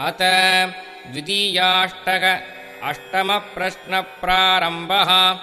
अत द्वितीयाष्टक अष्टमप्रश्नप्रारम्भः।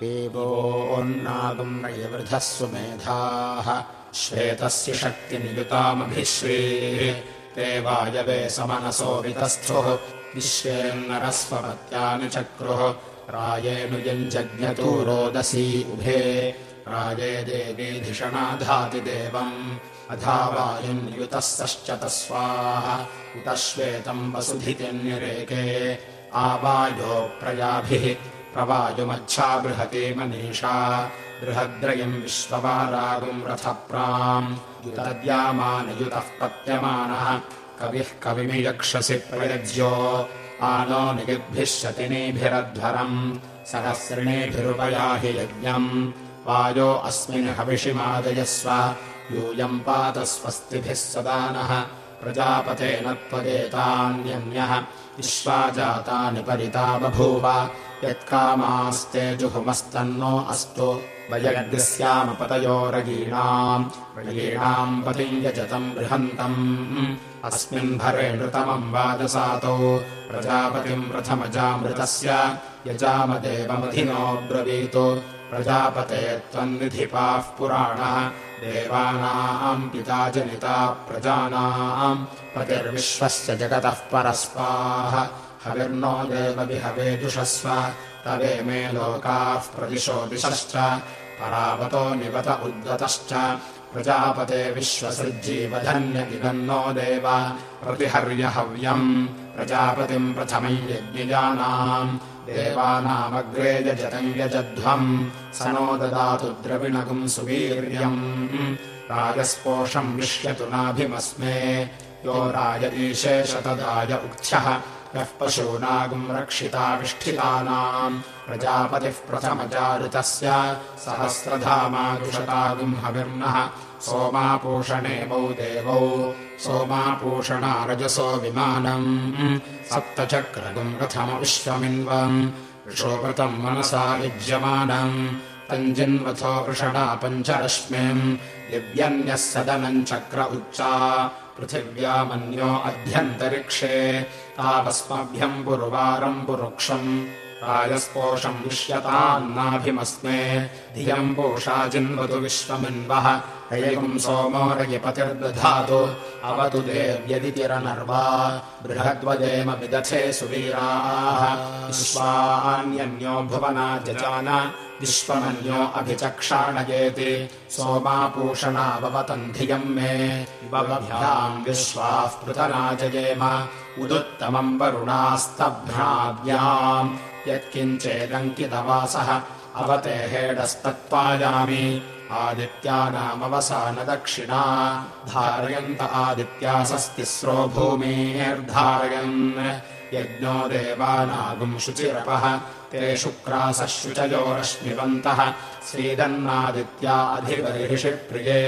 पेवोन्नागम्रयवृधः सुमेधाः श्वेतस्य शक्तिनियुतामभिश्रीः। ते वायवे समनसो वितस्थुः विश्वेन्नरस्वपत्यानि चक्रुः। रायेऽनुयञ्जज्ञतो रोदसी उभे। राये देवीधिषणाधाति देवम् अधा वायुम् युतः तस्वाः उत श्वेतम् वसुधितिन्यरेके आवायो प्रयाभिः प्रवायुमच्छा बृहती मनीषा। बृहद्रयम् विश्ववारागुम् रथप्राम्। युतद्यामानयुतः पत्यमानः कविः कविमियक्षसि प्रयज्यो। आनो नियुद्भिः शतिनीभिरध्वरम् सहस्रिणीभिरुपयाहि यज्ञम्। वायो अस्मिन् हविषिमादयस्व। यूयम् पात स्वस्तिभिः सदा नः प्रजापतेन त्वदेतान्यन्यः विश्वा जातानि परिता बभूव यत्कामास्ते जुहुमस्तन्नो अस्तु। वयग्स्यामपतयोरगीणाम् रगीणाम् पतिम् यजतम् बृहन्तम्। अस्मिन् भरे नृतमम् वाजसातौ। प्रजापतिम् प्रथमजामृतस्य। यजामदेवमधिनो ब्रवीतु। प्रजापते त्वन्निधिपाः पुराणः देवानाम् पिता जनिता प्रजानाम् पतिर्विश्वस्य जगतः परस्पाः। हविर्नो देवविहवेजुषस्व तवे मे लोकाः परावतो निवत उद्गतश्च। प्रजापते विश्वसृज्जीवधन्यगिगन्नो देव प्रतिहर्यहव्यम्। प्रजापतिम् प्रथमम् यज्ञजानाम् देवानामग्रे यजतम् यजध्वम्। स नो ददातु द्रविणगुम् सुवीर्यम्। राजस्पोषम् विश्यतु नाभिमस्मे। यो राज ईशेषतदाय उक्थ्यः यः पशूनागुम् रक्षिताविष्ठितानाम् प्रजापतिः सहस्रधामादुषतागुम् हविर्नः सोमापूषणेवौ देवौ। सोमापूषणारजसो विमानम्। सप्तचक्रगुम् रथमविश्वमिन्वम् विशोवृतम् मनसा युज्यमानम् तञ्जिन्वथो वृषणा पञ्चरश्मिम्। दिव्यन्यः चक्र उच्चा। पृथिव्यामन्यो अध्यन्तरिक्षे। तावस्मभ्यम् पुरुवारम् पुरुक्षम् राजस्पोषम् विश्यतान्नाभिमस्मे धियम् पोषा जिन्वतु विश्वमिन्वः। हयम् सोमो रयिपतिर्दधातु। अवतु देव्यदितिरनर्वा बृहद्वदेम विदथे सुवीराः। विश्वान्यन्यो भुवना जजान। विश्वमन्यो अभिचक्षाणयेति। सोमापूषणावतम् धियम् मे। बभ्याम् विश्वाः पृतराजयेम उदुत्तमम् वरुणास्तभ्राव्याम् यत्किञ्चेदङ्कितवासः अवते हेडस्तत्त्वायामि आदित्यानामवसानदक्षिणा धारयन्त आदित्यासस्तिस्रो भूमेर्धारयन् यज्ञो देवानागुम् शुचिरपः। ते शुक्रासः शुचयो रश्मिवन्तः श्रीदन्नादित्या प्रिये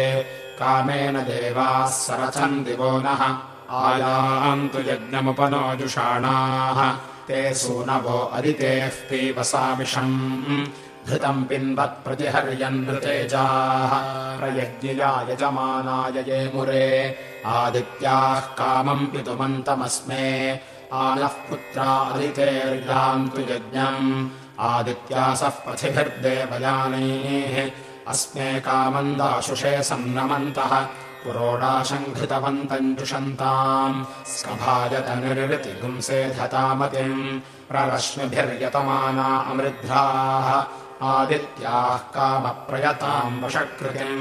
कामेन देवाः सरथम् दिवो नः। आयान्तु यज्ञमुपनोजुषाणाः ते सूनवो अदितेः पीवसामिषम् धृतम् पिन्वत्प्रतिहर्यन्नृतेजाः प्रयज्ञया यजमानाय ये मुरे। आदित्याः कामम् पितुमन्तमस्मे। आनः पुत्रादितेर्यान्तु यज्ञम्। आदित्यासः पथिभिर्देवयानैः। अस्मे कामन्दाशुषे सन्नमन्तः पुरोडाशम् घृतवन्तम् जुषन्ताम् स्कभाजतनिर्वृतिगुंसेधतामतिम् प्ररश्मिभिर्यतमाना अमृद्धाः आदित्याः कामप्रयताम् वशकृतिम्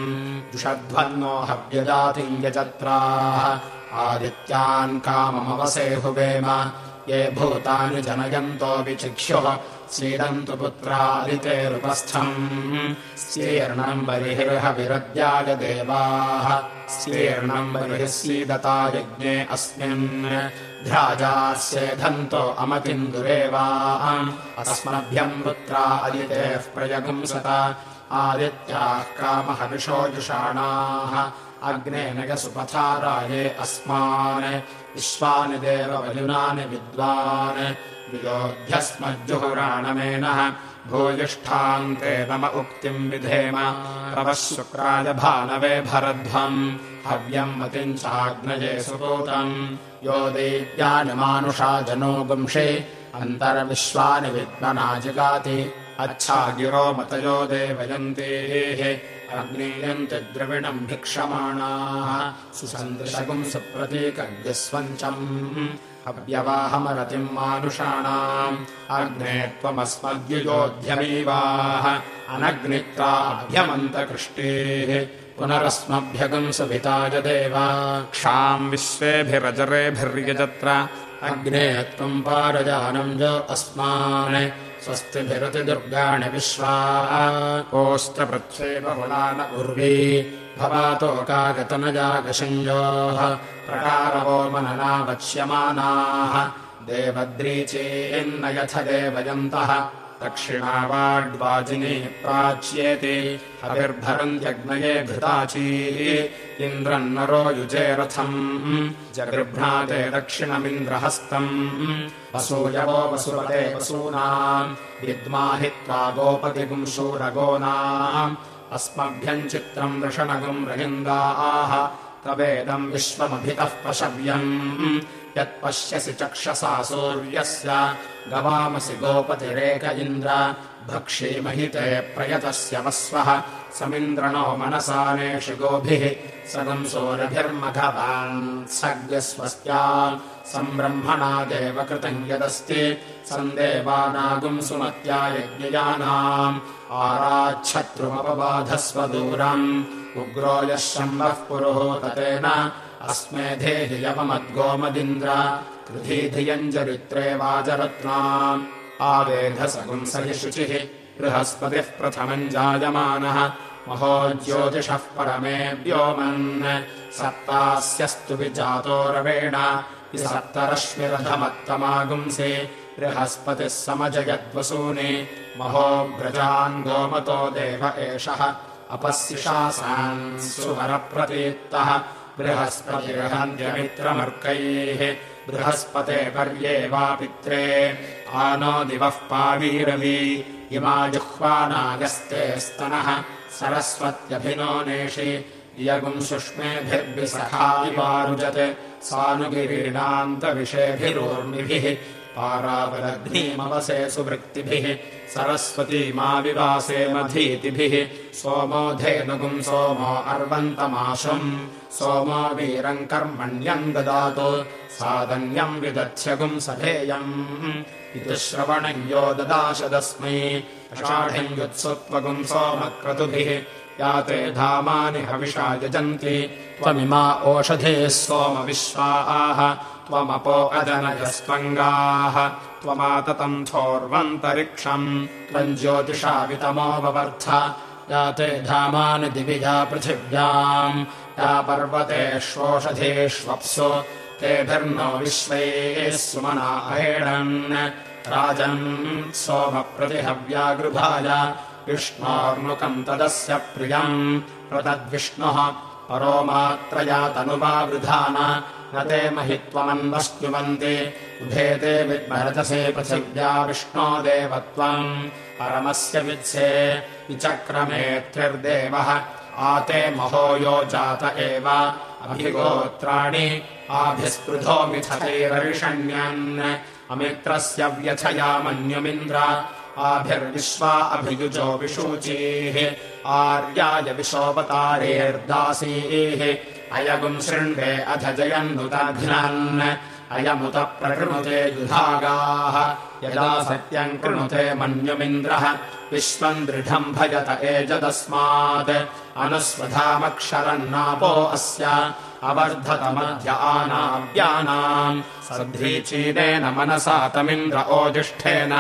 जुषध्वन्नो हव्यजातिम् यजत्राः आदित्यान् काममवसेहुवेम ये भूतानि जनयन्तो विचिक्ष्युः सीदन्तु पुत्रादितेरुपस्थम्। स्तीर्णम् बर्हिर्ह विरद्याय देवाः। स्तीर्णम् बर्हिः सीदता यज्ञे अस्मिन्। भ्राजास्येधन्तो अमतिम् दुरेवा। अस्मभ्यम् पुत्रा अदितेः प्रयगुंसत। आदित्याः कामहविषोजुषाणाः अग्नेन सुपथाराये अस्मान्। विश्वानि देववयुनानि विद्वान् वियोध्यस्मज्जुहुराणमेनः भूयिष्ठान्ते नम उक्तिम् विधेम। रवः शुक्राय भानवे भरध्वम्। हव्यम् मतिम् चाग्नये सुपूतम्। यो देव्यानि मानुषा जनो गुंषे। अन्तर्विश्वानि विद्मनाजिगाति अच्छा गिरो मतयो देवयन्तेः। अग्नेयन्ति द्रविणम् भिक्षमाणाः। सुसन्दृशगुम् सुप्रतीकग्निस्वञ्चम् हव्यवाहमरतिम् मानुषाणाम्। अग्ने त्वमस्मद्युयोध्यमीवाः अनग्नित्राभ्यमन्तकृष्टेः। पुनरस्मभ्यगम् सुभिताय देव। क्षाम् विश्वेभिरजरेभिर्यजत्र। अग्ने त्वम् पारजानम् ज अस्मान्। स्वस्तिभिरतिदुर्गाणि विश्वा। कोऽस्त्रपृच्छे बहुलान उर्वी भवातो प्रकारवो मननावक्ष्यमानाः देवद्रीचेन्न यथ देवयन्तः दक्षिणावाड्वाजिनी प्राच्येति हविर्भरन्त्यग्नये घृताची इन्द्रम् नरो युजे रथम् जगृभ्राते दक्षिणमिन्द्रहस्तम् वसूयवो वसुपते वसूनाम् विद्माहित्वा गोपतिगुम् शूरगोनाम् अस्मभ्यम् चित्रम् वृषणगुम् रहिन्दाः तवेदम् विश्वमभितः पशव्यम्। यत्पश्यसि चक्षसा सूर्यस्य गवामसि गोपतिरेक इन्द्र भक्षीमहिते प्रयतस्य वस्वः। समिन्द्रणो मनसानेषु गोभिः सदम् सोरभिर्मघवान् सज्ञस्वस्त्या सम्ब्रह्मणादेव कृतम् यदस्ति सन्देवानागुम् सुमत्या यज्ञयानाम् आराच्छत्रुमपबाधस्व दूरम् उग्रो यः शम्बः पुरोहोततेन अस्मे धेहि यममद्गोमदिन्द्र कृधीधियम् चरित्रे वाजरत्नाम्। आवेधसगुंसहि शुचिः बृहस्पतिः प्रथमम् जायमानः। महो ज्योतिषः परमे व्योमन् सप्तास्यस्तु विजातो रवेण सप्तरश्मिरथमत्तमागुंसि बृहस्पतिः समजयद्वसूनि महो व्रजान् गोमतो देव एषः अपस्यशासान् सुवरप्रतीत्तः बृहस्पतिरहन्त्यमित्रमर्कैः बृहस्पते पर्ये वा पित्रे आनो दिवः पावीरवी इमा जुह्वानागस्ते स्तनः सरस्वत्यभिनो नेषि यगुम् सुष्मेभिर्विसखाविवारुजत् सानुगिरीणान्तविषेभिरोर्मिभिः पारावलग्नीमवसे सुवृत्तिभिः सरस्वतीमा विवासे मधीतिभिः सोमो धेनुगुम् सोमो अर्वन्तमाशुम् सोमो वीरम् कर्मण्यम् ददातु सादन्यम् विदध्यगुम् सधेयम् इति श्रवणम् यो ददाशदस्मै अषाढम् युत्सुत्वगुम् सोमक्रतुभिः याते धामानि हविषा यजन्ति। त्वमिमा ओषधेः सोमविश्वाः त्वमपो अजनयस्त्वङ्गाः। त्वमाततम् थोर्वन्तरिक्षम्। त्वम् ज्योतिषावितमोऽवर्थ याते धामानि दिवि या पृथिव्याम्। या पर्वतेष्वोषधेष्वप्सु तेभिर्नो विश्वैः सुमना अहेणन् राजन् सोमप्रतिहव्यागृभाय विष्णोर्मुखम् तदस्य प्रियम् प्रतद्विष्णुः परो मात्रया तनुवावृधान न ते महित्वमन्वस्तुवन्ति उभेते विद्मरजसे पृथिव्या विष्णो देवत्वम्। परमस्य वित्से विचक्रमेत्रिर्देवः। आते महो यो जात एव। अभिगोत्राणि आभिस्पृधो मिथतैररिषण्यन् अमित्रस्य व्यथया मन्युमिन्द्र आभिर्विश्वा अभियुजो विशूचीः आर्याय विशोपतारेर्दासीः अयगुम् शृण्वे अथ जयन्नुदघ्नन् अयमुत प्रकृणुते युधागाः। यदा सत्यम् कृणुते मन्युमिन्द्रः विश्वम् दृढम् भजत एजदस्मात्। अनुस्वधामक्षरम् नापो अस्य अवर्धतमध्य आनाव्यानाम् सध्रीचीनेन मनसा तमिन्द्र ओजिष्ठेन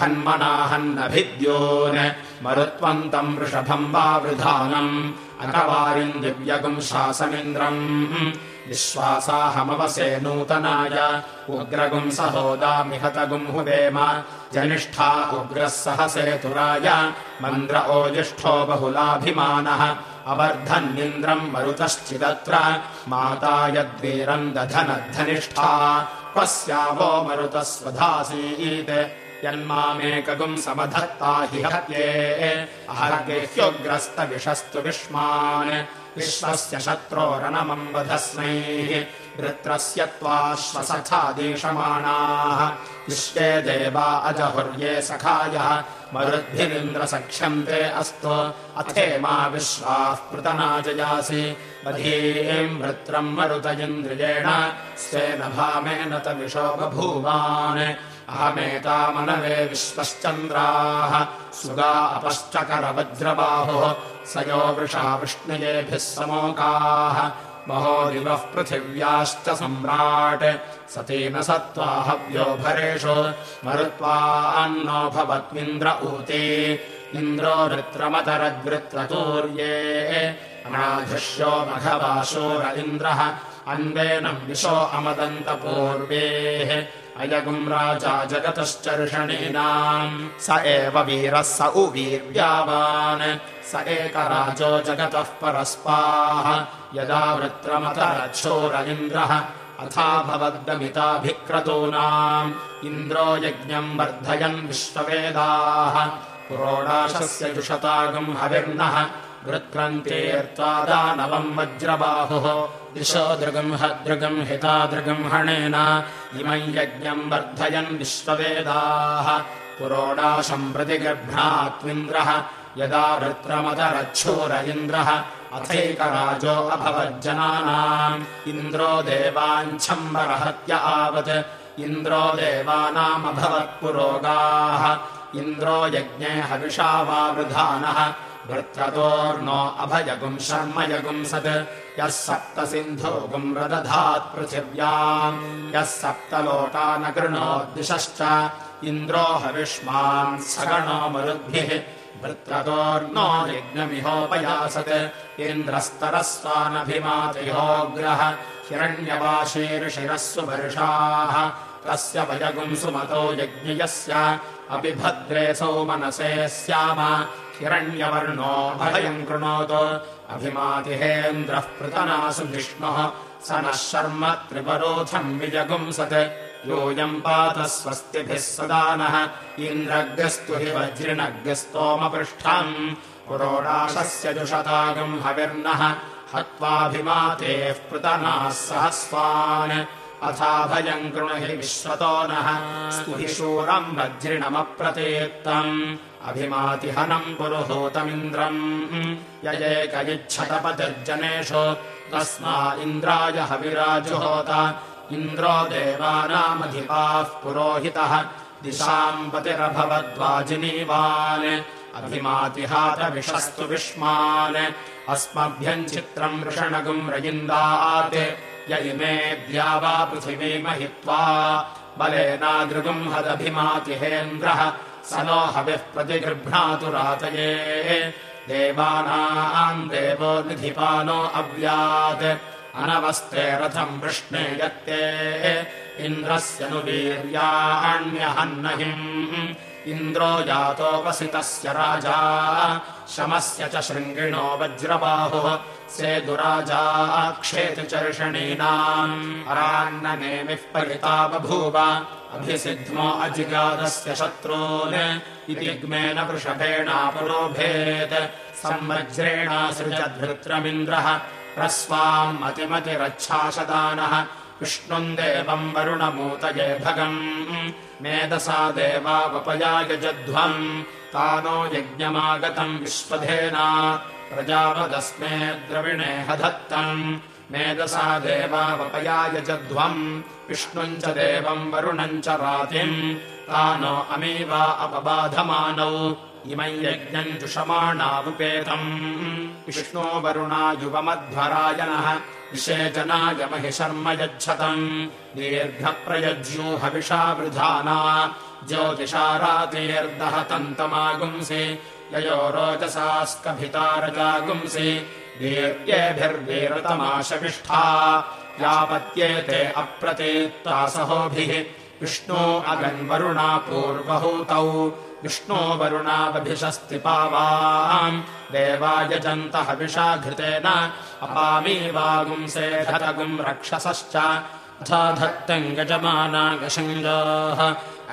हन्मना हन्नभिद्योन् मरुत्वन्तम् वृषभम् वा वृधानम् अकवारिम् दिव्यगुम् शासमिन्द्रम्। विश्वासाहमवसे नूतनाय। उग्रगुम् सहोदामिहतगुम् हुवेम। जनिष्ठा उग्रः सहसेतुराय मन्द्र ओजिष्ठो बहुलाभिमानः। अवर्धन्निन्द्रम् मरुतश्चिदत्र। माता यद्वीरम् दधनद्धनिष्ठा। क्वस्यावो मरुतः स्वधासीत् यन्मामेकगुम् समधत्ता हि हत्ये। अहर्गेह्योग्रस्तविषस्तु विष्मान्। विश्वस्य शत्रोरनमम् वधस्मैः वृत्रस्य त्वाश्वसखादेशमाणाः विश्वे देवा अजहुर्ये सखायः। मरुद्भिरिन्द्रसख्यन्ते अस्तु। अथे मा विश्वाः पृतनाजयासि। बधीम् वृत्रम् मरुत इन्द्रियेण। स्वेन भामेन तविषो बभूवान् अहमेतामनवे विश्वश्चन्द्राः। सुगा अपश्चकरवज्रबाहुः स यो वृषा विष्णुयेभिः समोकाः। महोदिवः पृथिव्याश्च सम्राट्। सतेन सत्त्वा हव्यो भरेषु। मरुत्वान्नो भवत्विन्द्र ऊते। इन्द्रो वृत्रमतरद्वृत्रतूर्ये अनाधृश्यो मघवाशोर इन्द्रः। अन्वेन विशो अमदन्तपूर्वेः अयगुम् राजा जगतश्चर्षणीनाम्। स एव वीरः स उवीर्यावान् स एकराजो जगतः परस्पाः। यदा वृत्रमतरच्छोर इन्द्रः अथा भवद्गमिताभिक्रतूनाम् इन्द्रो यज्ञम् वर्धयन् विश्ववेदाः। पुरोडाशस्य जुषतागम् हविर्नः वृत्रन्तीर्त्वा दानवम् वज्रबाहुः। दिशो दृगम् हदृगम् हितादृगम् हणेन इमम् यज्ञम् वर्धयन् विश्ववेदाः। पुरोडाशम् प्रतिगर्भ्णात्विन्द्रः यदा वृत्रमदरच्छूर इन्द्रः अथैकराजो अभवज्जनानाम्। इन्द्रो देवाञ्छम्बरहत्य आवत्। इन्द्रो देवानामभवत्पुरोगाः। इन्द्रो यज्ञे हविषा वा वृधानः वृत्रतोर्नो अभयगुम् शर्मयगुम् सत्। यः सप्त सिन्धोगुम् रदधात् पृथिव्याम्। यः सप्त लोटा न गृणोद्दिशश्च इन्द्रो हविष्मान् सगणो मरुद्भिः। वृत्रतोर्नो यज्ञमिहोपयासत्। इन्द्रस्तरस्वानभिमातिहोग्रः हिरण्यवाशीर्षिरः सुवर्षाः तस्य वयगुम् सुमतो यज्ञयस्य। अपि भद्रे सौमनसे स्याम हिरण्यवर्णो भयम् कृणोतु। अभिमातिहेन्द्रः पृतनासु विष्णुः। स नः शर्म त्रिपरोथम् विजगुंसत् योऽयम् पात स्वस्तिभिः सदा नः। इन्द्रग्रस्तु हि वज्रिणग्रस्तोमपृष्ठम् पुरोडाशस्य जुषतागम् हविर्नः। हत्वाभिमातेः पृतनाः सहस्वान्। अथाभयम् कृणु हि विश्वतो नः। स्तुहि शूरम् वज्रिणमप्रतीत्तम् अभिमातिहनम् पुरुहूतमिन्द्रम् ययेकयिच्छतपतिर्जनेषु तस्मा इन्द्राय हविराजुहोत। इन्द्रो देवानामधिपाः पुरोहितः। दिशाम् पतिरभवद्वाजिनीवान्। अभिमातिहातविषस्तु विष्मान्। अस्मभ्यम् चित्रम् वृषणगुम् रयिन्दात्। य इमे द्यावा पृथिवी महित्वा बलेनादृगुम् हदभिमातिहेन्द्रः स नो हविः प्रतिगृह्णातु रातये देवानाम् देवो निधिपानो अव्यात्। अनवस्ते रथम् वृष्णे यत्ते। इन्द्रस्य नु वीर्याण्यहन्नहिम् इन्द्रो जातोपसितस्य राजा। शमस्य च शृङ्गिणो वज्रबाहुः। सेदुराजा क्षेतु चर्षणीनाम्। अरान्ननेमिः परिता बभूव। अभिसिद्ध्मो अजिगादस्य शत्रून्। इति ग्मेन वृषभेणापुरोभेत् संवज्रेणासृजद्भृत्रमिन्द्रः प्रस्वाम् मतिमतिरच्छाशदानः विष्णुम् देवम् वरुणमूतये भगम्। मेधसा देवावपयायजध्वम् तानो यज्ञमागतम् विश्वधेना। प्रजापदस्मे द्रविणे हधत्तम्। मेधसा देवावपयायजध्वम् विष्णुम् च देवम् वरुणम् च रातिम्। तानो अमीवा अपबाधमानौ इमम् यज्ञम् जुषमाणावुपेतम् विष्णो वरुणा युवमध्वरायणः विषेचनाय महि शर्म यच्छतम् दीर्घप्रयज्यूहविषा वृधाना ज्योतिषा रातेर्दहतन्तमागुंसि ययो रोचसास्कभिता रजागुंसि दीर्घ्येभिर्वीरतमाशविष्ठा यावत्येते अप्रतीत्ता सहोभिः विष्णो अगन्वरुणा पूर्वहूतौ विष्णो वरुणावभिषस्ति पावाम् देवायजन्त हविषा घृतेन अपामीवागुंसे रक्षसश्च। अथा धत्तम् गजमानागशङ्गाः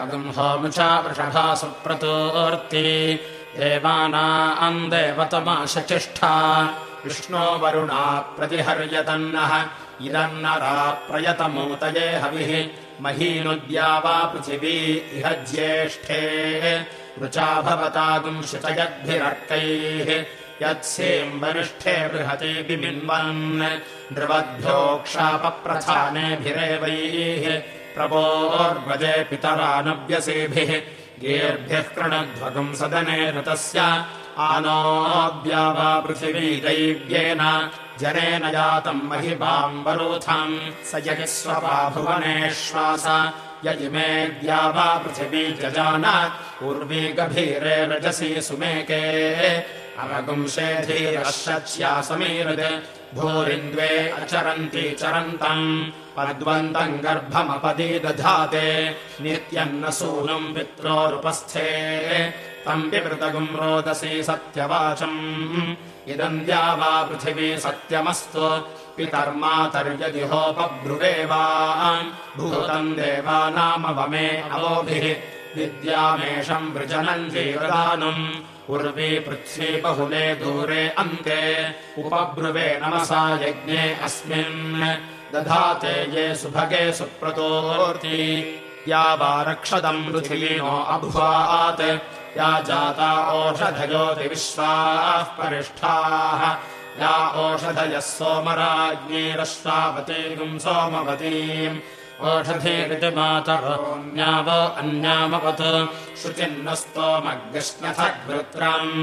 अगुम् होमुचा वृषभा सुप्रतोर्ति। देवानाम् देवतमाशचिष्ठा विष्णो वरुणा प्रतिहर्यतन्नः। इदन्नरा प्रयतमूतये हविः। महीनुद्या वा पृथिवी इह ज्येष्ठे रुचा भवतागुम् शुचयद्भिरर्कैः यत्सेम् वरिष्ठे बृहति बिबिन्वन्। नृवद्भ्योक्षापप्रथानेभिरेवैः प्रभोर्वजे पितरानव्यसेभिः। गेर्भ्यः कृणध्वगम् सदने ऋतस्य। आनोऽद्या वा पृथिवी दैव्येन। जनेन जातम् महिमाम् वरोथम्। स यगि स्वपा भुवनेश्वास य इमेद्या वा पृथिवी जजान उर्वी गभीरे रजसि सुमेके। अवगुंशेधीरश्च्या समीरत् भूरिन्द्वे अचरन्ति चरन्तम् पद्वन्तम् गर्भमपदी दधाते नित्यम् न सूनुम् पित्रोरुपस्थे। तम् पिपृतगुम् रोदसी सत्यवाचम्। इदम् द्या वा पृथिवी सत्यमस्तु पितर्मातर्यदिहोपब्रुवे वा भूतम् देवानामवमे अवोभिः। विद्यामेषम् वृजनम् जीवदानम् उर्वी पृथ्वी बहुले दूरे अन्ते। उपब्रुवे नमसा यज्ञे अस्मिन्। दधाते ये सुभगे सुप्रतोर्ति या वा रक्षदम् पृथिवीनो अभ्वात्। या जाता ओषधयोति विश्वाः परिष्ठाः या ओषधयः सोमराज्ञीरश्वावतीम् सोमवतीम्। ओषधीरितिमातरोऽन्याव अन्यामवत् शुचिन्न स्तोमग्निष्ण्यथग्वृत्रम्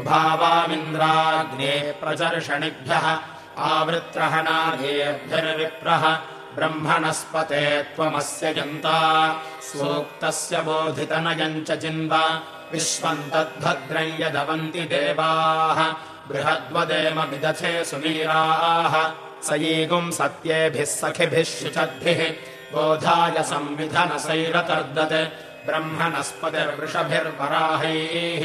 उभावामिन्द्राग्ने प्रचर्षणिभ्यः आवृत्रहणादेभ्यर्विप्रः ब्रह्मणस्पते त्वमस्य यन्ता। सूक्तस्य बोधितनयम् च चिन्व विश्वम् तद्भद्रम् यदवन्ति देवाः बृहद्वदेम विदथे सुवीराः स ईगुम् सत्येभिः सखिभिः शुचद्भिः। बोधाय संविधनसैरतर्दत् ब्रह्मणस्पतिर्वृषभिर्वराहैः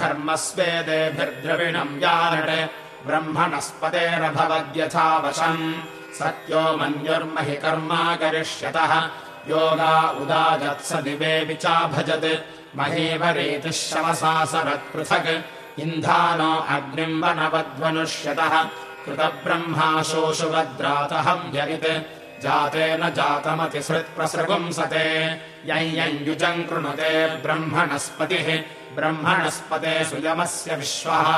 घर्मस्वेदेभिर्द्रविणम् यानट् ब्रह्मणस्पतेरभवद्यथा वशम् सत्यो मन्युर्महि कर्मा करिष्यतः योगा उदाजत्स दिवे विचाभजत् महीवरीतिः शमसासरत्पृथक् इन्धानो अग्निम् वनवद्वनुष्यतः कृतब्रह्माशोषुवद्रातहम् यरित् जातेन जातमतिसृत्प्रसृगुंसते युजम् कृणुते ब्रह्मणस्पतिः। ब्रह्मणस्पते सुयमस्य विश्वः।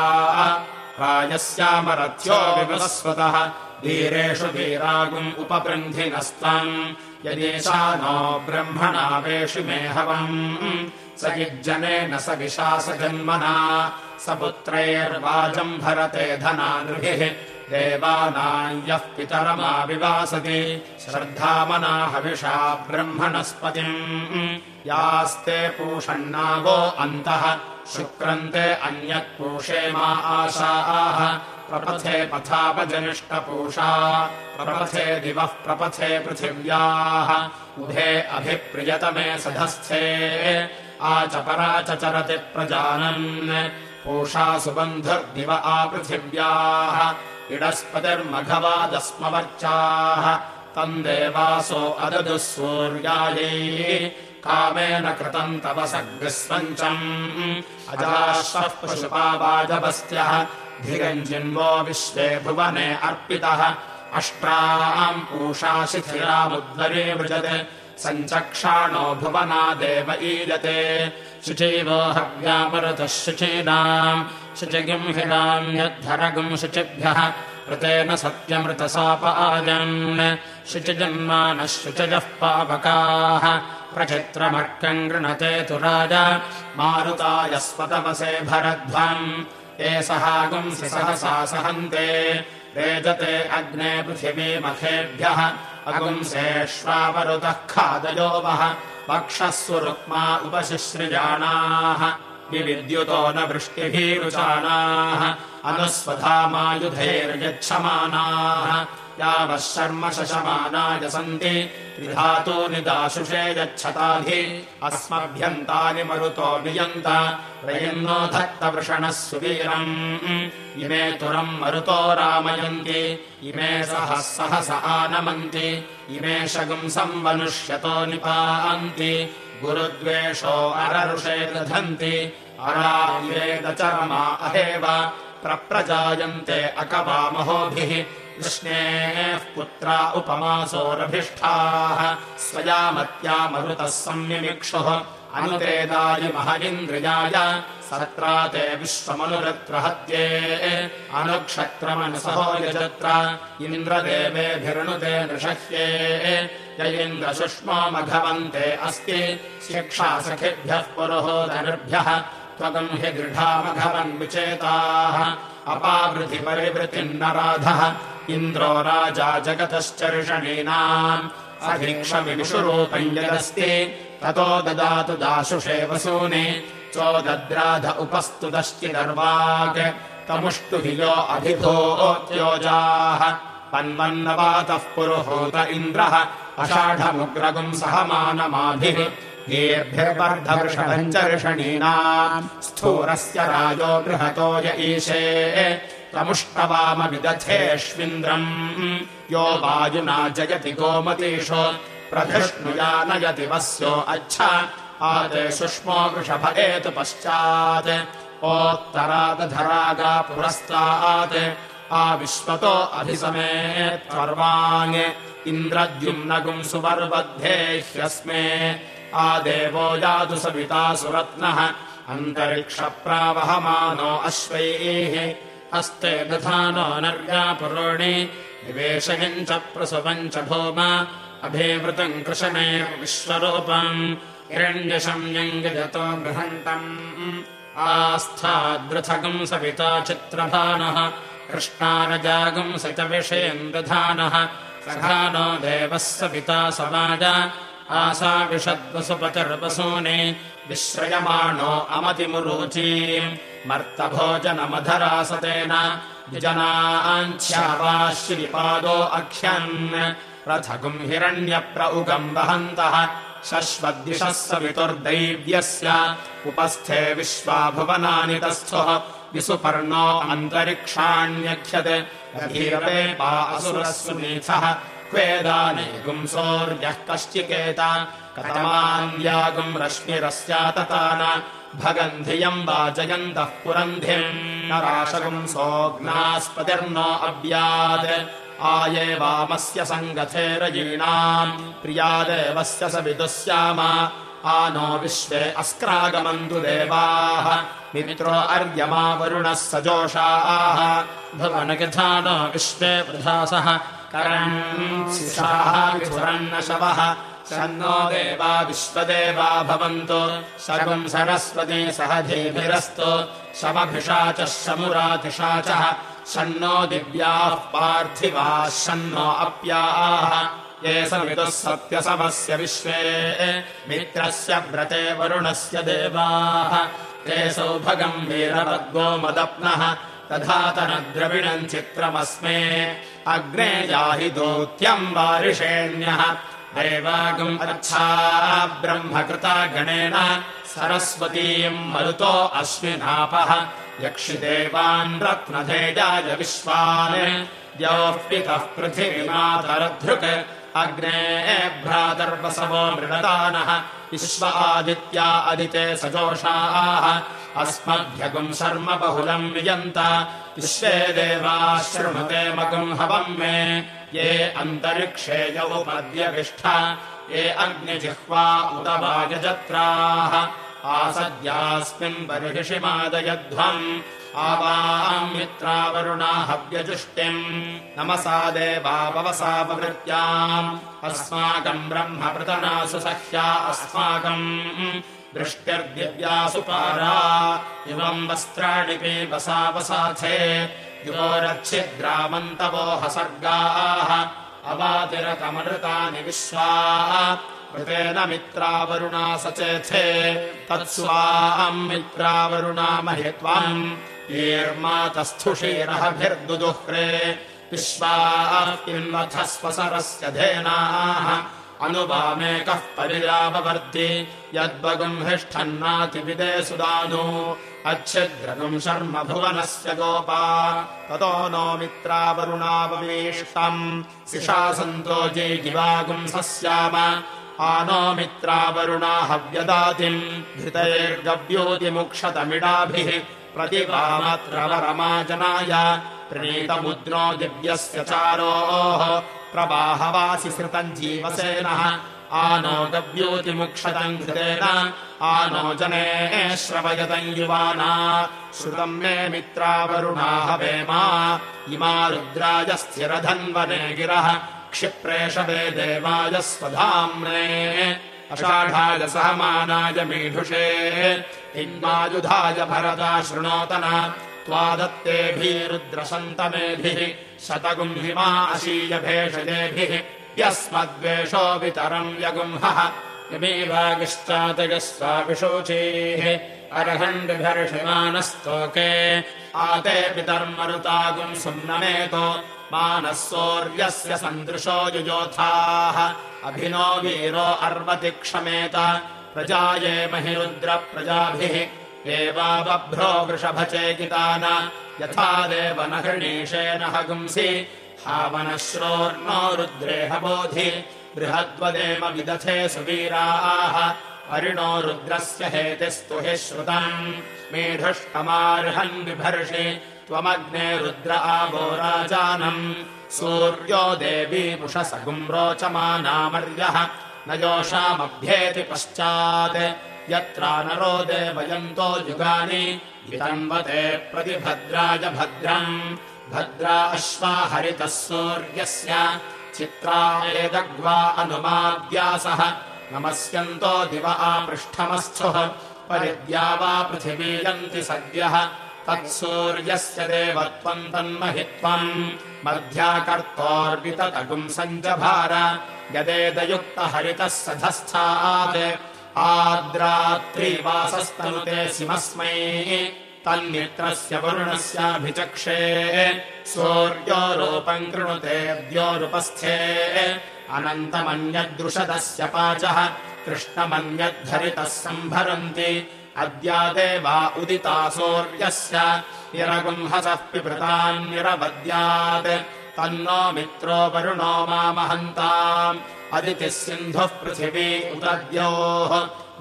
रायस्यामरथ्यो विवस्वतः वीरेषु वीरागुम् उपबृन्धिनस्त्वम् यदेशा नो ब्रह्मणा वेषु मे हवम् स युज्जनेन स विशासजन्मना स पुत्रैर्वाजम् भरते धनानृभिः। देवानाम् यः पितरमाविवासति श्रद्धामना हविषा ब्रह्मणस्पतिम्। यास्ते पूषण्णावो अन्तः। शुक्रन्ते अन्यत्पूषे मा आशाः। प्रपथे पथापजनिष्टपूषा प्रपथे दिवः प्रपथे पृथिव्याः। उभे अभिप्रियतमे सधस्थे। आचपरा चरति प्रजानन् पूषा सुबन्धुर्दिव आपृथिव्याः इडस्पतिर्मघवादस्मवर्चाः। तम् देवासो अददुः सूर्यायै कामेन कृतम् तव सग्स्वञ्चम् अजाश्वः पशुपावाजपस्त्यः धिरञ्जिन्वो विश्वे भुवने अर्पितः। अष्ट्राम् पूषा शिथिरामुद्वरे वृजत् सञ्चक्षाणो भुवना देव ईयते। शुचैवो हव्यामरुतः शुचीनाम्। शुचिगिम् हिराम्यद्धरगुम् शुचिभ्यः। ऋतेन सत्यमृतसाप आजन्। शुचिजन्मानः शुचजः पावकाः। प्रचित्रमर्कम् गृणते तु राजा। मारुताय स्वतमसे भरध्वम्। ये सहागुंसि सहसा सहन्ते। रेजते अग्ने पृथिवीमखेभ्यः अगुंसेष्वावरुतः खादयो वः वक्षः सुरुक्मा उपशिश्रिजानाः विविद्युतो न वृष्टिभीरुचानाः अनुस्वधामायुधैर्यच्छमानाः यावः शर्म शशमानाय सन्ति। विधातूनि दाशुषे यच्छताधि। अस्मभ्यन्तानि मरुतो वियन्त प्रयन्नो धत्तवृषणः सुवीरम्। इमे तुरम् मरुतो रामयन्ति। इमे सहः सहस आनमन्ति। इमे शगुम् संवनुष्यतो निपान्ति। गुरुद्वेषो अररुषे दधन्ति। अरावेदचरमा अहेव। प्रप्रजायन्ते अकवामहोभिः कृष्णेः पुत्रा उपमासोरभिष्ठाः स्वयामत्यामरुतः संयमिक्षुः अनुतेदाय महदिन्द्रियाय सत्रा ते विश्वमनुरत्रहत्ये अनुक्षत्रमनुसहो यजत्र इन्द्रदेवेभिरनुते नृषह्ये य इन्द्रसुष्मो मघवन्ते अस्ति शिक्षासखिभ्यः पुरोहोदनिर्भ्यः त्वगम् हि दृढामघवन् विचेताः अपावृधि परिवृतिर्नराधः इन्द्रो राजा जगतश्चर्षणीनाम्। अधीक्षमिषुरूपम् यदस्ति ततो ददातु दाशुषे वसूनि। चोदद्राध उपस्तुतश्चिदर्वाक् तमुष्टुभियो अभिभोत्योजाः पन्वन्नवातः पुरुहूत इन्द्रः। अषाढमुग्रगुम् सहमानमाभिः येर्भिर्वर्धवृषभञ्चर्षणीनाम् स्थूरस्य राजो बृहतो य ईशे तमुष्टवामविदथेष्विन्द्रम् यो वायुना जयति गोमतीषु प्रधिष्णुया नयति वस्यो अच्छ। आदे सुष्मो वृषभ एतु पश्चात्। ओत्तरादधरागा पुरस्तात्। आविश्वतो अभिसमे त्वर्वाङ्। इन्द्रद्युम्नगुम् सुवर्बध्ये ह्यस्मे। आदेवो यातु सविता सुरत्नः। अन्तरिक्षप्रावहमानो अश्वैः हस्ते दधानो नर्यापुरोणि निवेशयम् च प्रसवम् च भूम अभिवृतम् कृशनैर्विश्वरूपम् हिरण्यशम्यम् यजतो बृहन्तम्। आस्थादृथगम् सविता चित्रभानः कृष्णारजागम् सचविषयम् दधानः सघानो देवः सविता समाज आसा विषद्वसुपतिर्वसूनि विश्रयमाणो अमतिमुरुचीम् मर्तभोजनमधरासतेन द्विजनाञ्छ्यावाश्रिपादो अख्यन् रथगुम् हिरण्यप्र उगम् वहन्तः शश्वद्दिशः सवितुर्दैव्यस्य उपस्थे विश्वा भुवनानि तस्थुः विसुपर्णो अन्तरिक्षाण्यख्यत् रथीरवेपा असुरः सुनीथः क्वेदानेगुम् सौर्यः कश्चिकेत कतमान्यागुम् रश्मिरस्याततान भगन्धियम् वाजयन्तः पुरन्धिम् न राशगुम् सोऽग्नास्पतिर्नो अव्यात्। आये वामस्य सङ्गथेरयीणाम् प्रियादेवस्य स विदुस्याम। आ नो विश्वे अस्क्रागमन्तु देवाः। मित्रो अर्यमा वरुणः सजोषाः भुवनगथा नो विश्वे प्रधासः करम् शवः शन्नो देवा विश्वदेवा भवन्तु। शकुम् सरस्वती सह धीभिरस्तु। शमभिषा च शमुरातिषाचः शन्नो दिव्याः पार्थिवाः शन्नो अप्याः। ये समितुः सत्यसमस्य विश्वे। मित्रस्य व्रते वरुणस्य देवाः। ते सौभगम् वीरवद्गो मदप्नः। तथातनद्रविणम् चित्रमस्मे। अग्ने याहि दूत्यम् वारिषेण्यः देवागम् अच्छा ब्रह्मकृता गणेन सरस्वतीम् मरुतो अश्विनापः। यक्षिदेवान् रत्नधेजाय विश्वान्। द्योः पितः पृथिवीमातरधृक् अग्ने भ्रातर्वसवो मृणदानः विश्व आदित्या अदिते सजोषाः अस्मभ्यगुम् शर्म बहुलम् वियन्त विश्वे देवाः शृणुते मगुम् हवम् मे। ये अन्तरिक्षे यौपद्यविष्ठ। ये अग्निजिह्वा उत वायजत्राः आसद्यास्मिन् बर्हिषि मादयध्वम् आवाम् मित्रावरुणा हव्यजुष्टिम्। नमसा देवापवसापवृत्याम् अस्माकम् ब्रह्मपृतनासु सह्या अस्माकम् वृष्टिर्दिव्यासु पारा। इमम् वस्त्राणि पीवसावसाथे योरच्छिद्रामन्तवो हसर्गाः। अवातिरतमनृतानि विश्वा। मृतेन मित्रावरुणा सचेथे। तत्स्वाम् मित्रावरुणा महित्वाम्। येर्मातस्थुषीरहभिर्दुदुह्रे विश्वाः किन्वथस्वसरस्य धेनाः अनुवामेकः परिलापवर्ति यद्वगुम् हिष्ठन्नातिविदे सुदानु। अच्छिद्रगुम् शर्म भुवनस्य गोपा। ततो नो मित्रावरुणाववेष्टम्। सिषासन्तो जीगिवागुम् सस्याम। आनो मित्रावरुणा हव्यदातिम्। धृतैर्गव्योतिमुक्षतमिडाभिः प्रतिवामत्रवरमाजनाय प्रणीतमुद्रो दिव्यस्य चारोः प्रवाहवासि श्रुतम् जीवसेनः। आनो गव्यूतिमुक्षतम् घृतेन। आनो जने श्रवयतम् युवाना। श्रुतम् मे मित्रावरुणाह वेमा। इमा रुद्राय स्थिरधन्वने गिरः। क्षिप्रेषवे देवाय स्वधाम्ने। अषाढाय सहमानाय मीढुषे। इन्मायुधाय भरता शृणोतन त्वादत्तेभिरुद्रसन्तमेभिः शतगुम्हिमा अशीय भेषजेभिः यस्मद्वेषो वितरम् यगुंहः यमीवागिश्चातयस्वाभिशोचीः अर्हन् बिभर्षमानस्तोके आते पितर्मरुतागुम् सुम्नमेतो मानः सौर्यस्य सन्दृशो युयोथाः अभिनो वीरो अर्वति क्षमेत प्रजाये महिरुद्र बभ्रो वृषभचेकितान यथा देव न हृणीशेन हगुंसि हावनश्रोर्नो रुद्रेह बोधि बृहद्वदेम विदथे सुवीराः हरिणो रुद्रस्य हेतिस्तु हि श्रुतम्। मेढुष्टमार्हन् बिभर्षि त्वमग्ने रुद्र आवो राजानम्। सूर्यो देवीमुषसगुम् रोचमानामर्यः न योषामभ्येति पश्चात् यत्रा नरो देवयन्तो युगानि वितन्वते प्रतिभद्राय भद्रम्। भद्रा अश्वा हरितः सूर्यस्य चित्रा एदग्वा अनुमाद्यासः नमस्यन्तो दिव आपृष्ठमस्थुः। परिद्या वा पृथिवीयन्ति सद्यः। तत्सूर्यस्य देवत्वम् तन्महित्वम् मध्याकर्तोर्विततगुम् सञ्जभार। यदेदयुक्तहरितः सधस्थात् आद्रात्रिवासस्तनुते सिमस्मै तन्मित्रस्य वरुणस्याभिचक्षे सूर्योरूपम् कृणुतेऽद्योरुपस्थे अनन्तमन्यदृषदस्य पाचः कृष्णमन्यद्धरितः सम्भरन्ति अद्यादेवा उदिता सूर्यस्य निरगुंहसः पिबृतान्निरवद्यात् तन्नो मित्रो वरुणो मामहन्ताम् अदितिः सिन्धुः पृथिवी उदद्योः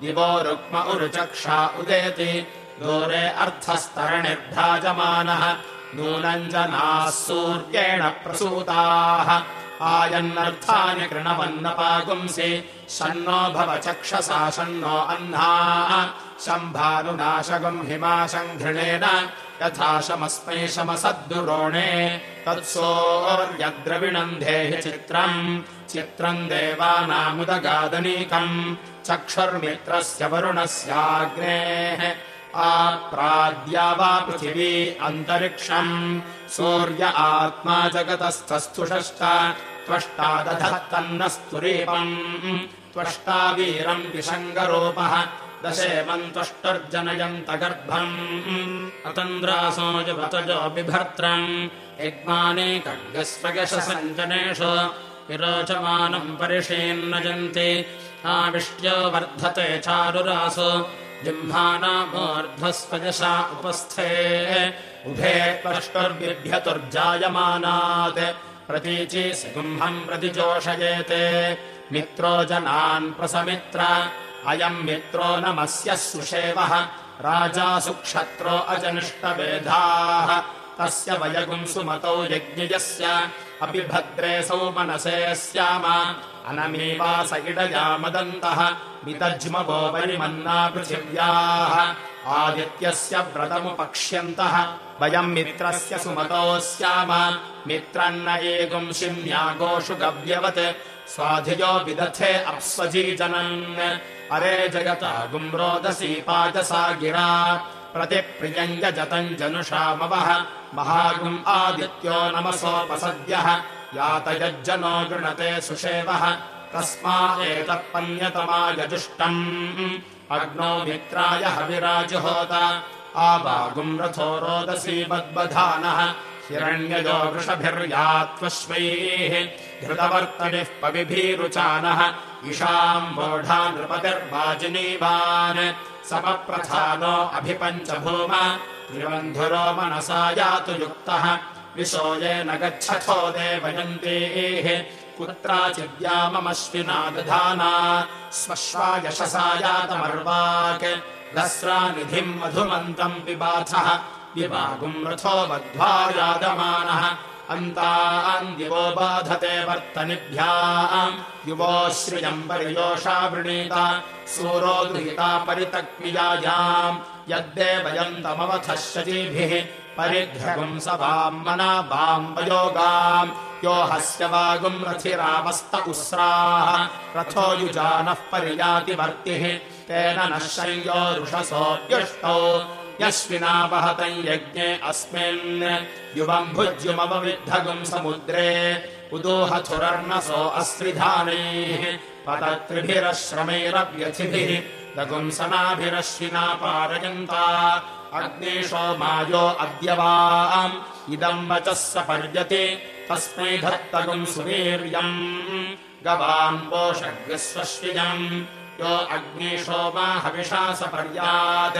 दिवो रुक्म उरुचक्षा उदेति। दूरे अर्थस्तरणिर्भ्राजमानः नूनम् जनाः सूर्येण प्रसूताः। आयन्नर्थानि कृणवन्नपागुंसि। शन्नो भव चक्षसा शन्नो अह्नाः शम्भानुनाशगम् हिमाशम् घृणेन यथा शमस्मै शमसद्दुरोणे। तत्सोर्यद्रविणम् देहि चित्रम् चित्रम् देवानामुदगादनीकम् चक्षुर्मित्रस्य वरुणस्याग्नेः आप्राद्या वा पृथिवी अन्तरिक्षम् सूर्य आत्मा जगतस्थस्थुषश्च त्वष्टा दधत्तन्न स्तुरीपम् त्वष्टा वीरम् विषङ्गरूपः दशेवम् त्वष्टर्जनयन्त गर्भम् जवतजो बिभर्त्रम् यज्ञाने खड्गस्वयशसञ्जनेषु विरोचमानम् परिशीर्णजन्ति आविष्ट्यो वर्धते चारुरासु। जिह्मानामोर्ध्वस्वजसा उपस्थे। उभे त्वष्टुर्बिभ्यतुर्जायमानात् प्रतीची सिगुम्हम् प्रतिजोषयेते। मित्रो जनान् प्रसमित्र। अयम् मित्रो नमस्य सुषेवः। राजा सुक्षत्रो अजनिष्टवेधाः तस्य वयगुम् सुमतौ यज्ञयस्य अपि भद्रे सौमनसे स्याम। अनमीवास इडयामदन्तः वितज्मवो परिमन्ना पृथिव्याः। आदित्यस्य व्रतमुपक्ष्यन्तः वयम् मित्रस्य सुमतो स्याम। मित्रन्न एगुम् शिम्यागोषु गव्यवत्। स्वाधियो विदथे अप्स्वजीजनन् अरे जगता गुम् रोदसी पाचसा गिरा प्रतिप्रियम् यजतम् जनुषामवः महागुम् आदित्यो नमसोपसद्यः यातयज्जनो गृणते सुषेवः। तस्मा एतत्पन्यतमायजुष्टम्। अग्नौ मित्राय हविराजुहोत। आवागुम् रथो रोदसी बद्बधानः हिरण्यजो वृषभिर्यात्वश्वैः धृतवर्तनिः पविभीरुचानः इषाम् वोढा नृपतिर्वाजिनीवान् समप्रधानो अभिपञ्चभूम त्रिबन्धुरो मनसा यातु युक्तः विशोयेन गच्छथो देवयन्तीः कुत्राचिद्याममश्विना दधाना स्वश्वा यशसा यातमर्वाक् दस्रानिधिम् मधुमन्तम् पिबाथः विवागुम् रथो बद्ध्वा यादमानः अन्तान्दिवो बाधते वर्तनिभ्याम्। युवो श्रियम् पर्योषा वृणीता। सूरो दुहिता परितक्मियायाम् यद्देवयन्तमवथः शचीभिः परिघ्रगुम् स वाम् मना वाम्बयोगाम् यो हस्य वागुम् रथिरामस्त उस्राः। रथो युजानः पर्याति वर्तिः तेन नः शय्योरुषसोऽप्युष्टौ यश्विना वहतम् यज्ञे अस्मिन्। युवम् भुज्युमवविद्धगुम् समुद्रे उदोहथुरर्णसो अस्त्रिधानेः। पतत्रिभिरश्रमैरव्यथिभिः दगुंसनाभिरश्विना पारयन्ता अग्नेशो मायो अद्य वाम् इदम् वचः स पर्यते तस्मै धत्तगुम् सुवीर्यम्। गवाम् पोषग्स्वश्वियम् यो अग्नेशो मा हविषा स पर्यात्।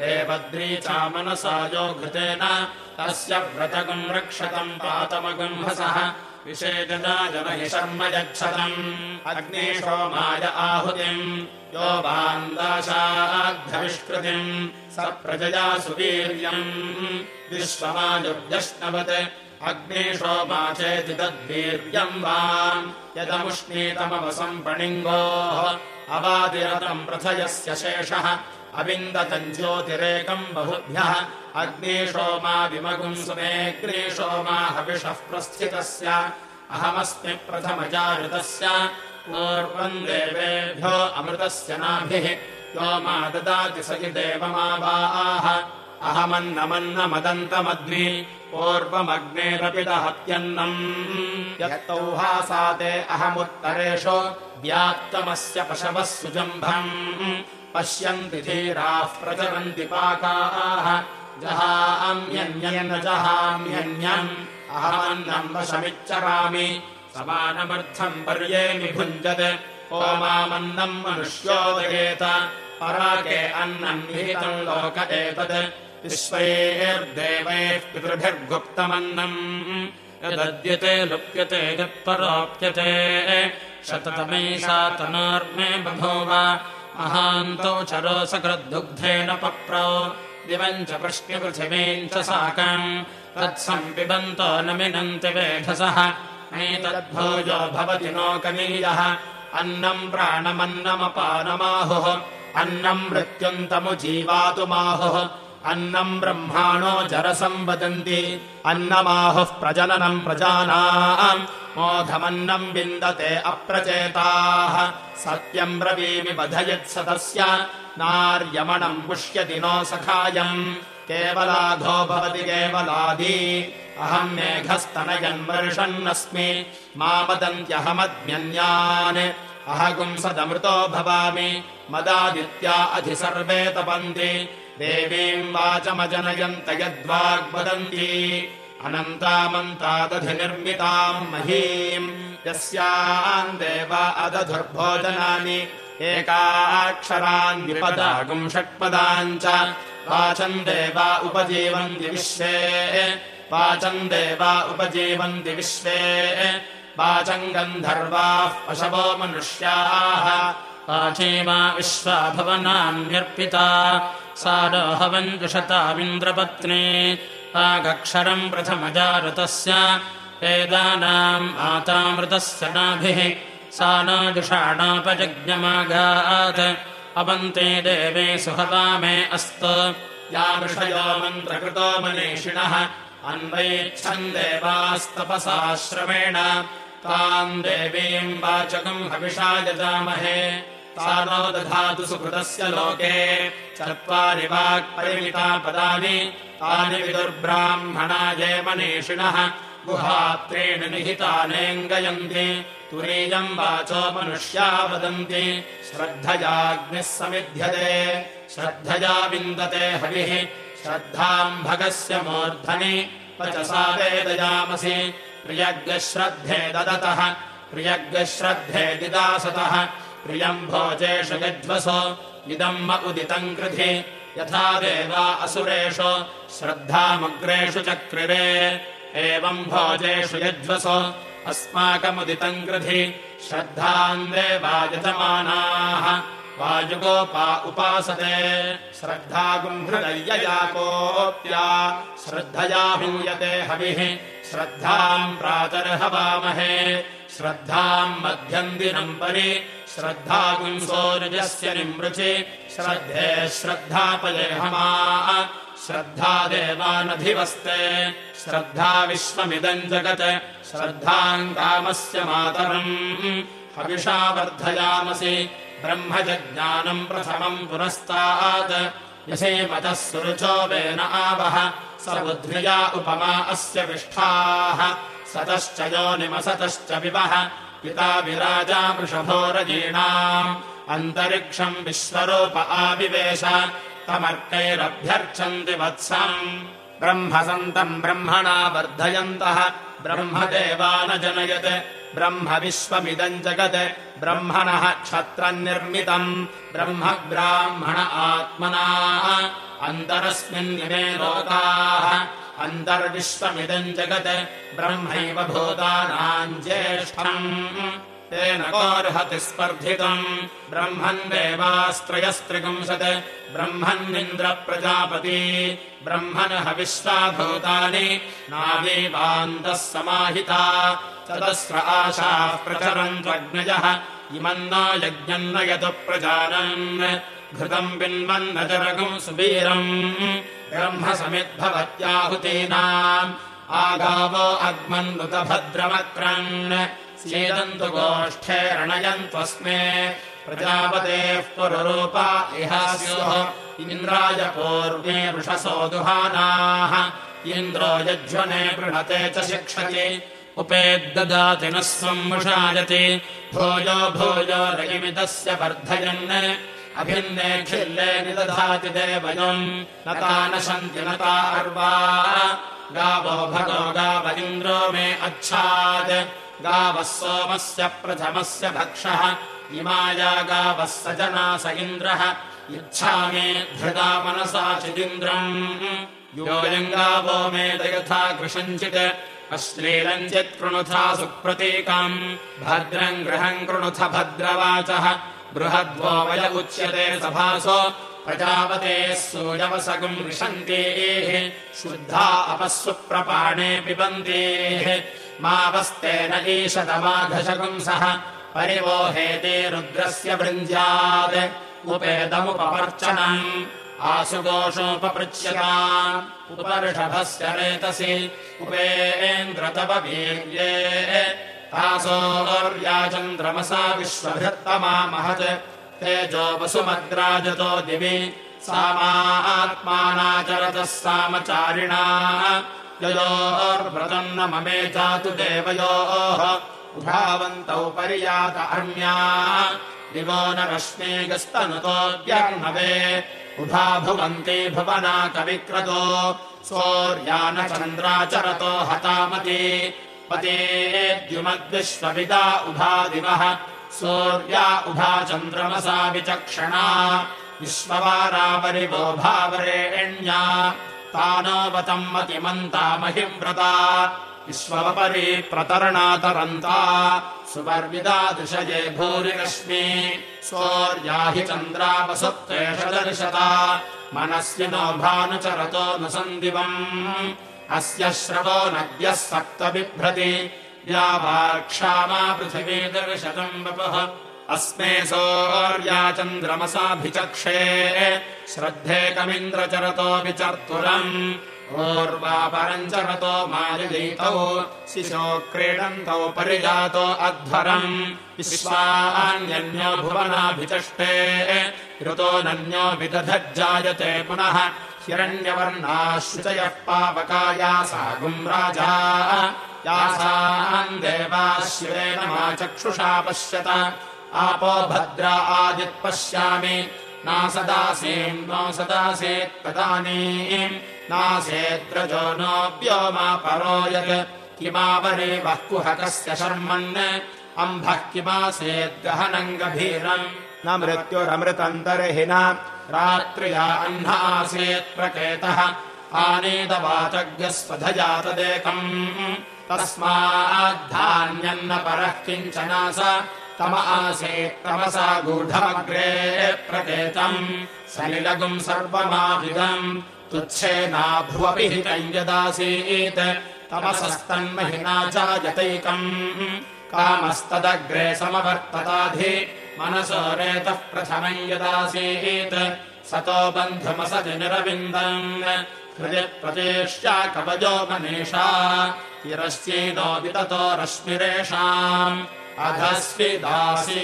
देवद्री चामनसा यो घृतेन। तस्य व्रतगुम् रक्षतम् पातमगुम्भसः विषेजना जन हि शर्म यच्छतम्। अग्नेशो माय आहुतिम्। यो वान्दाशाद्धविष्कृतिम् स प्रजया सुवीर्यम्। विश्वमायुव्यश्नवत् अग्नेशो मा चेति तद्वीर्यम् वाम् यदमुष्णीतमवसम् पणिङ्गोः अवादिरतम् प्रथयस्य शेषः। अविन्दतम् ज्योतिरेकम् बहुभ्यः। अग्नेशो मा विमगुम् सुमेऽग्नेशो मा हविषः प्रस्थितस्य। अहमस्मि प्रथमजाऋतस्य पूर्वम् देवेभ्यो अमृतस्य नाभिः। यो मा ददाति स हि देवमावाह। अहमन्नमन्नमदन्तमद्मि पूर्वमग्नेरपि दहत्यन्नम् यत्तौहासा ते अहमुत्तरेषु व्याप्तमस्य पशवः सुजम्भम्। पश्यन्ति धीराः प्रचरन्ति पाकाः। जहाम्यन्यन्न जहाम्यन्यम् अहमन्नम् वशमिच्चरामि समानमर्थम् पर्येमि भुञ्जत्। ओ मामन्नम् मनुष्योदयेत। पराके अन्नम् निहितम् लोक एतत्। विश्वैर्देवैः पितृभिर्गुप्तमन्नम् यदद्यते लुप्यते यत्परोप्यते। शततमैषा तनोर्मे बभूव। महान्तौ चरो सकृद्दुग्धेन पप्रौ। दिवम् च पृष्ण्यपृथिवीम् च साकम् तत्सम् पिबन्तो न मिनन्ति वेधसः। नैतद्भोजो भवति नोकनीयः अन्नम् प्राणमन्नमपानमाहुः। अन्नम् मृत्युन्तमुजीवातुमाहुः अन्नम् ब्रह्माणो जरसम् वदन्ति अन्नमाहुः प्रजननम् प्रजानाम्। मोघमन्नम् विन्दते अप्रचेताः। सत्यम् ब्रवीमि बधयत्सतस्य नार्यमणम् पुष्यति नो सखायम्। केवलाधो भवति केवलादी। अहम् मेघस्तनयन् वर्षन्नस्मि। मा वदन्त्यहमद्म्यन्यान्। अहगुंसदमृतो भवामि। मदादित्या अधि सर्वे तपन्ति देवीम् वाचमजनयन्त यद्वाग्वदन्ति अनन्तामन्तादधिनिर्मिताम् महीम् यस्याम् देव अदधुर्भोजनानि। एकाक्षरान्विपदागुम् षट्पदाम् च। वाचम् देवा उपजीवन्ति विश्वे। वाचम् देवा उपजीवन्ति विश्वे वाचम् गन्धर्वाः पशवो मनुष्याः। वाचेमा विश्वा भवनान्यर्पिता सारोहवम् जुषतामिन्द्रपत्नी वागक्षरम् प्रथमजारतस्य। वेदानाम् आतामृतस्य नाभिः। सा न जुषाणापजज्ञमागात् अवन्ते देवे सुहता मे अस्तु। या ऋषयो मन्त्रकृतो मनीषिणः। अन्वैच्छन् देवास्तपसा श्रमेण ताम् देवीम् वाचकम् हविषा यजामहे नो दधातु सुकृतस्य लोके। चत्वारि वाक्परिमिता पदानि तानि विदुर्ब्राह्मणा मनीषिणः गुहात्रेण निहितानेऽङ्गयन्ति तुरीयम् वाचो मनुष्या वदन्ति। श्रद्धयाग्निः समिध्यते। श्रद्धया विन्दते हविः। श्रद्धाम् भगस्य मूर्धनि। वचसा वेदयामसि प्रियग्श्रद्धे ददतः। प्रियग्श्रद्धे दिदासतः। प्रियम् भोजेषु यज्वसो इदम् म उदितम् कृधि। यथा देवा असुरेषु। श्रद्धामग्रेषु चक्रिरे। एवम् भोजेषु यज्वसो। अस्माकमुदितम् कृधि। श्रद्धाम् देवायजमानाः वायुगोपा उपासते। श्रद्धागुम्हृदय्यया कोऽप्या श्रद्धया हूयते हविः श्रद्धाम् प्रातर्हवामहे श्रद्धाम् मध्यम् दिनम् परि श्रद्धागुंसोरुजस्य निमृचि श्रद्धे श्रद्धापये हमा श्रद्धा देवानधिवस्ते श्रद्धा विश्वमिदम् जगत् श्रद्धाम् कामस्य मातरम् हविषा वर्धयामसि ब्रह्मजज्ञानम् प्रथमम् पुरस्तात् यसेमतः सुरुचो वेन आवह बुद्ध्या उपमा अस्य विष्ठाः। सतश्च योनिमसतश्च विवः। पिता विराजा वृषभोरजीणाम् अन्तरिक्षम् विश्वरूप आविवेश। तमर्कैरभ्यर्चन्ति वत्सम्। ब्रह्मसन्तम् ब्रह्मणा वर्धयन्तः ब्रह्मदेवानजनयत्। ब्रह्म विश्वमिदम् जगत्। ब्रह्मणः क्षत्रम् निर्मितम्। ब्रह्म ब्राह्मण आत्मना अन्तरस्मिन्निमे लोकाः। अन्तर्विश्वमिदम् जगत्। ब्रह्मैव भूतानाम् ज्येष्ठम् तेन कोर्हति स्पर्धितम् ब्रह्मन् देवास्त्रयस्त्रिगुंसत्। ब्रह्मन्निन्द्रप्रजापती। ब्रह्मणः विश्वाभूतानि नावीवान्तः समाहिता। चतस्र आशाः प्रचरन् त्वग्नयः। इमम् न यज्ञम् नयतु प्रजानन्। घृतम् बिन्वन्नजरगम् सुवीरम् ब्रह्मसमिद्भवत्याहुतीनाम्। आगावो अग्मन्नुत स्येदन्तु गोष्ठे रणयन्त्वस्मे। प्रजापतेः पुररूपा इह स्युः इन्द्राय पूर्वे वृषसो दुहानाः। इन्द्रो यज्वने पृणते च शिक्षति। उपेद्ददाति नः संवृषायति। भूयो भूयो रयिमिदस्य वर्धयन्। अभिन्ने खिल्ले निदधाति देवयम्। नता न सन्ति नता अर्वा। गावो भगो गाव इन्द्रो मे अच्छात् गावः सोमस्य प्रथमस्य भक्षः इमाया गावः स जना स इन्द्रः। इच्छामि धृता मनसा चिदिन्द्रम्। गावो मे यथा कृषञ्चित् अश्लीलम् चित् कृणुथा सुप्रतीकम्। भद्रम् गृहम् कृणुथ भद्रवाचः बृहद्वो वय उच्यते सभासो। प्रजापतेः सूयवसगम् विशन्तेः शुद्धा अपः सुप्रपाणे पिबन्तेः मावस्तेन ईशतमाघशगुंसः परिवोहेते रुद्रस्य भृञ्ज्यात् उपेदमुपवर्चनम्। आशुदोषोपपृच्छ्यता उपऋषभस्य रेतसि। उपेन्द्र तव वीर्ये। तासोर्याचन्द्रमसा विश्वभृत्तमा महत्। तेजो वसुमद्राजतो दिवि। सामात्मानाचरतः सामचारिणा ययोर्व्रतम् न ममे जातु देवयोः उभावन्तौ पर्यात अर्म्या दिवो न रश्मीगस्तनुतोऽव्यर्णवे उभा भुवन्ति भुवना कविक्रतो। सौर्यानचन्द्राचरतो हतामति। पतेद्युमद्विश्वविदा उभा दिवः। सौर्या उभा चन्द्रमसा विचक्षणा। विश्ववारावरिवो भावरेण्या तानोवतम् मतिमन्ता महिव्रता। विश्ववपरि प्रतरणातरन्ता। सुपर्विदा दृशये भूरिरश्मि सौर्या हि चन्द्रावसुप्तेष दर्शता मनस्य नो भानुचरतो न सन्दिवम्। अस्य श्रवो नद्यः सप्त बिभ्रति या क्षामा पृथिवी दर्शतम् वपुः अस्मे सौर्या चन्द्रमसाभिचक्षे श्रद्धेकमिन्द्रचरतो विचर्तुरम् ऊर्वापरम् चरतो मालिगीतौ शिशो क्रीडन्तौ परिजातो अध्वरम् विश्वान्यन्यो भुवनाभिचष्टे ऋतो नन्यो विदधज्जायते पुनः हिरण्यवर्णाश्रुचयः पावकायासागुम् राजा यासाम् देवाश्वेन मा चक्षुषा पश्यत आपो भद्रा आदित्पश्यामि। नासदासीम् नो नो व्योमा परो यत्। किमावरे वः कुहकस्य शर्मन्। अम्भः किमासेद्गहनम् गभीरम्। न मृत्युरमृतन्तर्हिना। रात्र्या अह्नासीत् प्रकेतः। आनेदवाचज्ञस्वधजातदेकम् तस्माद्धान्यम् न परः किञ्चन स तम आसीत् तमसा गूढमग्रे प्रकेतम् सलिलगुम् सर्वमाविदम् तुच्छेनाभुवपि हितम् यदासीत्। तमसस्तन्महिना चायतैकम् कामस्तदग्रे समवर्तताधि। मनसो रेतः प्रथमम् यदासीत्। सतो बन्धुमसति निरविन्दम् प्रतीष्या कवयो मनीषा तिरश्चीनो विततो रश्मिरेषाम् अधस्विदासी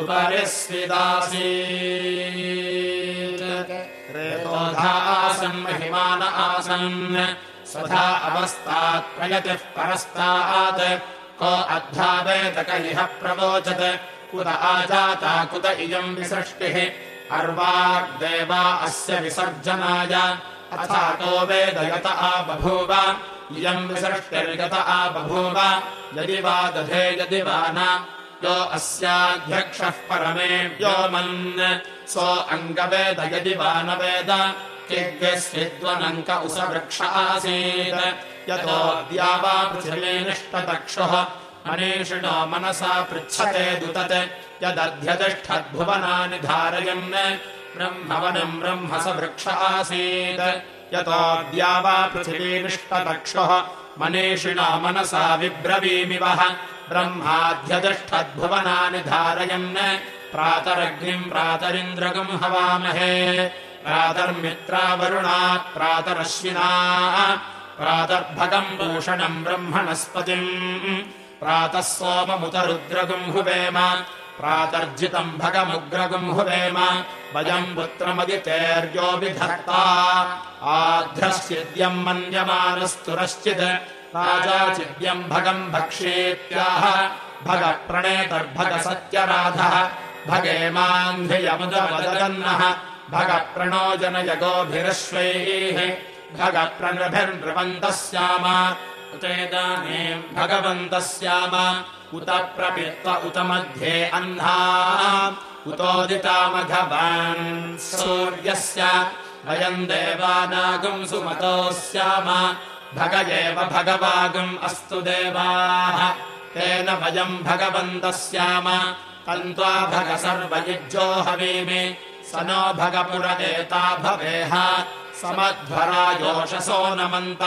उपरि स्विदासी रेतोधा आसन् महिमान आसन् स्वधा अवस्थात् प्रयतिः परस्तात्। को अध्यावेदक इह प्रवोचत् कुत आजाता कुत इयम् विसृष्टिः अर्वाग्देवा अस्य विसर्जनाय। अथा को वेदयत आबभूव इयम् विसृष्टिर्गत आबभूव यदि वा दधे यदि वा न। यो अस्याध्यक्षः परमे व्योमन्। सो अङ्गवेद यदि वा न वेद। किग्यस्विद्वनङ्क उसवृक्ष आसीत्। यतो द्यावा पृथिवीनिष्टतक्षुः मनीषिणो मनसा पृच्छते दुतत् यदध्यतिष्ठद्भुवनानि धारयन्। ब्रह्मवनम् ब्रह्म स वृक्ष आसीत् यतो द्यावा पृथिवीनिष्टतक्षुः मनीषिणो मनसा विब्रवीमिवः। ब्रह्माध्यतिष्ठद्भुवनानि धारयन्। प्रातरग्निम् प्रातरिन्द्रगम् हवामहे। प्रातर्मित्रावरुणा प्रातरश्विना। प्रातर्भगम् भूषणम् ब्रह्मणस्पतिम् प्रातः सोममुतरुद्रगुम् हुवेम प्रातर्जितम् भगमुग्रगुम् वयम् पुत्रमदितेर्यो विधत्ता। आध्रश्चिद्यम् मन्यमानस्तुरश्चित् राजाचिद्यम् भगम् भक्षेत्याह भगप्रणेतर्भग सत्यराधः भगेमान्धियमुदवदन्नः भगप्रणो जनयगोभिरश्वैः भगप्रनृभिर्नृवन्तः स्याम भगवन्तः स्याम उत प्रपित्त उत मध्ये अह्ना उतोदितामघवान् सूर्यस्य। वयम् देवानागम् सुमतो स्याम भग एव भगवागम् अस्तु देवाः। तेन वयम् भगवन्तः स्याम तन्त्वा भग सर्वयुज्यो हवीमि। स नो भगपुर एता भवेह। समध्वरायोषसो नमन्त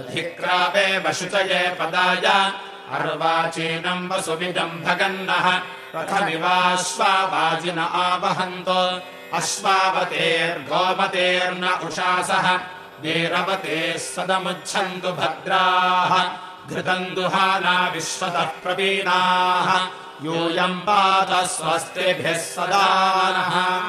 दधिक्रावे वशुचये पदाय। अर्वाचीनम् वसुविदम् भगन्नः। रथमिवाश्वावाजिन आवहन्तो। अश्वावतेर्गोमतेर्न उषासः वीरवतेः सदमुच्छन्तु भद्राः। घृतम् दुहाना विश्वतः प्रवीणाः। यूयम् पात स्वस्तिभिः सदा नः